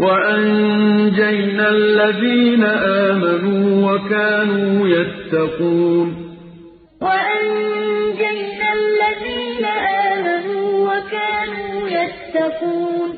وَأَنجَيْنَا الَّذِينَ آمَنُوا وَكَانُوا يَتَّقُونَ. وَأَنجَيْنَا الَّذِينَ آمَنُوا وَكَانُوا يَتَّقُونَ.